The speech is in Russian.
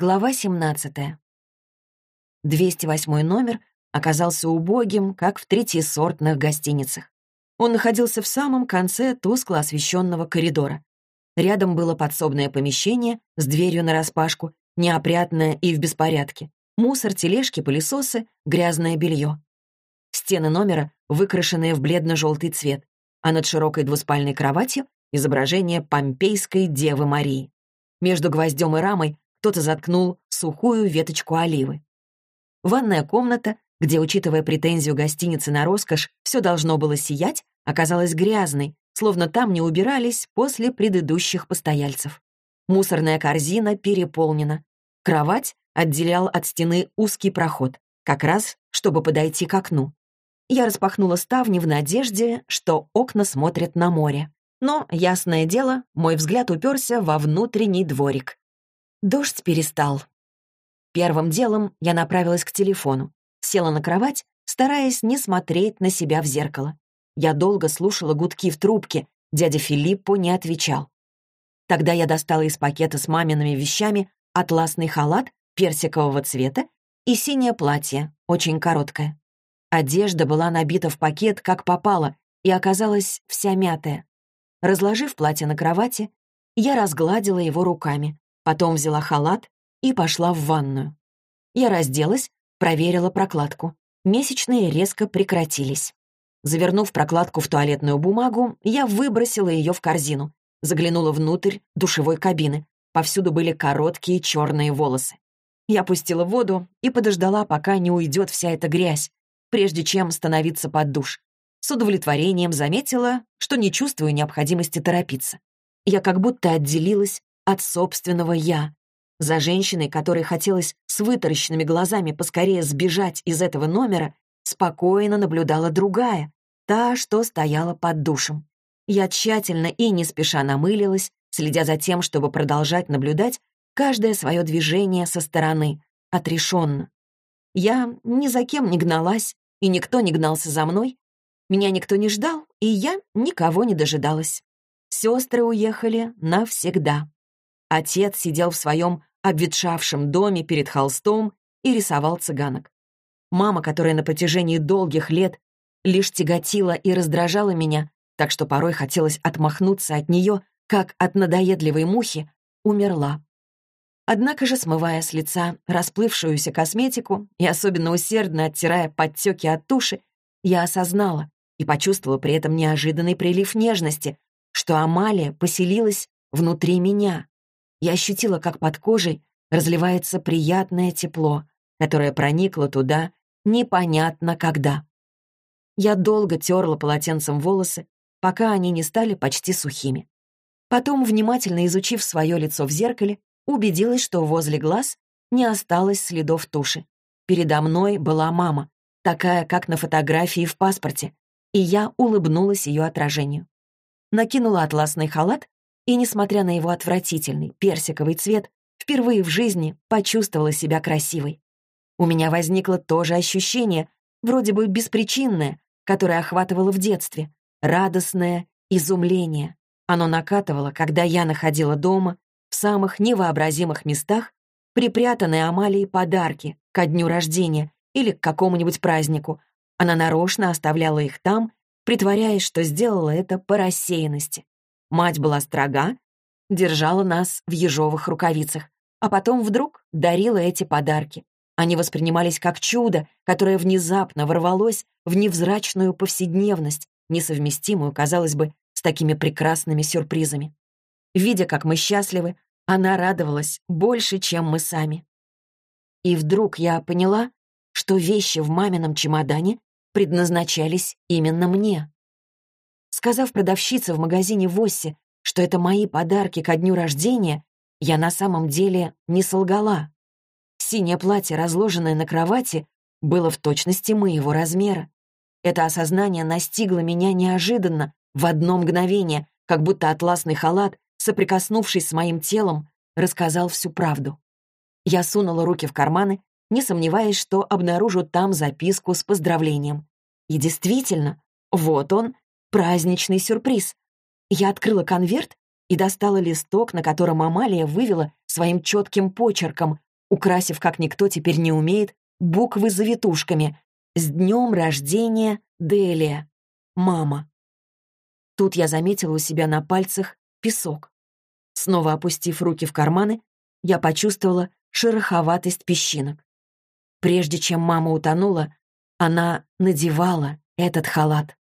Глава 17. 208 номер оказался убогим, как в третьесортных гостиницах. Он находился в самом конце тускло освещенного коридора. Рядом было подсобное помещение с дверью нараспашку, неопрятное и в беспорядке. Мусор, тележки, пылесосы, грязное белье. Стены номера выкрашенные в бледно-желтый цвет, а над широкой двуспальной кроватью изображение помпейской Девы Марии. Между гвоздем и рамой кто-то заткнул сухую веточку оливы. Ванная комната, где, учитывая претензию гостиницы на роскошь, все должно было сиять, оказалась грязной, словно там не убирались после предыдущих постояльцев. Мусорная корзина переполнена. Кровать отделял от стены узкий проход, как раз, чтобы подойти к окну. Я распахнула ставни в надежде, что окна смотрят на море. Но, ясное дело, мой взгляд уперся во внутренний дворик. Дождь перестал. Первым делом я направилась к телефону, села на кровать, стараясь не смотреть на себя в зеркало. Я долго слушала гудки в трубке, дядя Филиппо не отвечал. Тогда я достала из пакета с мамиными вещами атласный халат персикового цвета и синее платье, очень короткое. Одежда была набита в пакет, как попало, и оказалась вся мятая. Разложив платье на кровати, я разгладила его руками. Потом взяла халат и пошла в ванную. Я разделась, проверила прокладку. Месячные резко прекратились. Завернув прокладку в туалетную бумагу, я выбросила ее в корзину. Заглянула внутрь душевой кабины. Повсюду были короткие черные волосы. Я пустила воду и подождала, пока не уйдет вся эта грязь, прежде чем становиться под душ. С удовлетворением заметила, что не чувствую необходимости торопиться. Я как будто отделилась от собственного «я». За женщиной, которой хотелось с вытаращенными глазами поскорее сбежать из этого номера, спокойно наблюдала другая, та, что стояла под душем. Я тщательно и не спеша намылилась, следя за тем, чтобы продолжать наблюдать каждое свое движение со стороны, отрешенно. Я ни за кем не гналась, и никто не гнался за мной. Меня никто не ждал, и я никого не дожидалась. Сестры уехали навсегда. Отец сидел в своем обветшавшем доме перед холстом и рисовал цыганок. Мама, которая на протяжении долгих лет лишь тяготила и раздражала меня, так что порой хотелось отмахнуться от нее, как от надоедливой мухи, умерла. Однако же, смывая с лица расплывшуюся косметику и особенно усердно оттирая подтеки от туши, я осознала и почувствовала при этом неожиданный прилив нежности, что Амалия поселилась внутри меня. Я ощутила, как под кожей разливается приятное тепло, которое проникло туда непонятно когда. Я долго терла полотенцем волосы, пока они не стали почти сухими. Потом, внимательно изучив свое лицо в зеркале, убедилась, что возле глаз не осталось следов туши. Передо мной была мама, такая, как на фотографии в паспорте, и я улыбнулась ее отражению. Накинула атласный халат и, несмотря на его отвратительный персиковый цвет, впервые в жизни почувствовала себя красивой. У меня возникло то же ощущение, вроде бы беспричинное, которое охватывало в детстве, радостное изумление. Оно накатывало, когда я находила дома, в самых невообразимых местах, припрятанные Амалией подарки ко дню рождения или к какому-нибудь празднику. Она нарочно оставляла их там, притворяясь, что сделала это по рассеянности. Мать была строга, держала нас в ежовых рукавицах, а потом вдруг дарила эти подарки. Они воспринимались как чудо, которое внезапно ворвалось в невзрачную повседневность, несовместимую, казалось бы, с такими прекрасными сюрпризами. Видя, как мы счастливы, она радовалась больше, чем мы сами. И вдруг я поняла, что вещи в мамином чемодане предназначались именно мне. Сказав продавщице в магазине Восси, что это мои подарки ко дню рождения, я на самом деле не солгала. Синее платье, разложенное на кровати, было в точности моего размера. Это осознание настигло меня неожиданно, в одно мгновение, как будто атласный халат, соприкоснувшись с моим телом, рассказал всю правду. Я сунула руки в карманы, не сомневаясь, что обнаружу там записку с поздравлением. И действительно, вот он, Праздничный сюрприз. Я открыла конверт и достала листок, на котором Амалия вывела своим четким почерком украсив, как никто теперь не умеет, буквы завитушками «С днем рождения, Делия! Мама!». Тут я заметила у себя на пальцах песок. Снова опустив руки в карманы, я почувствовала шероховатость песчинок. Прежде чем мама утонула, она надевала этот халат.